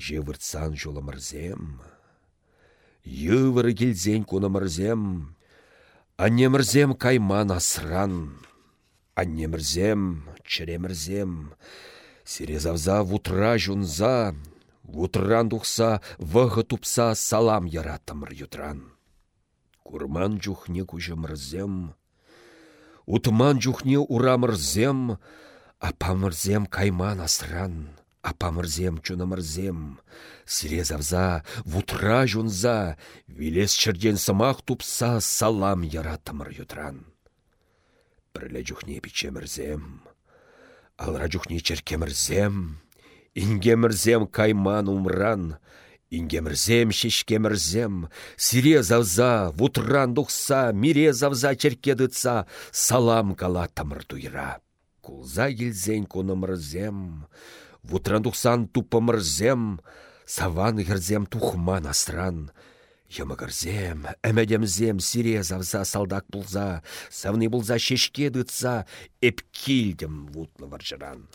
Инже выртсан жолымырзем. Йывыр келзен кунымырзем. Аннемірзем кайман асран. Аннемірзем, чіремірзем. Сирезавза вутра жунза, Вутран тухса вғы тупса салам яратымыр ютран. Курман жухне кужымырзем, Утман жухне урамырзем, Апамырзем кайман асран, Апамырзем чунымырзем, Сирезавза, вутра жунза, Вилес чырден сымақ тупса салам яратымыр ютран. Бірлі жухне пичемірзем, Алра жухне черкемірзем, Ингемірзем кайман умран, Ингемірзем шешкемірзем, сире завза, вутран дұқса, мире завза черкедыца, салам кала тамыр туйра. Кулза елзен конымырзем, вутран дұқсан тупымырзем, саван гірзем тухман асран. Йымығырзем, әмәдемзем, сире завза салдак бұлза, савны бұлза шешкедыца, эпкилдім вутлы варжыран.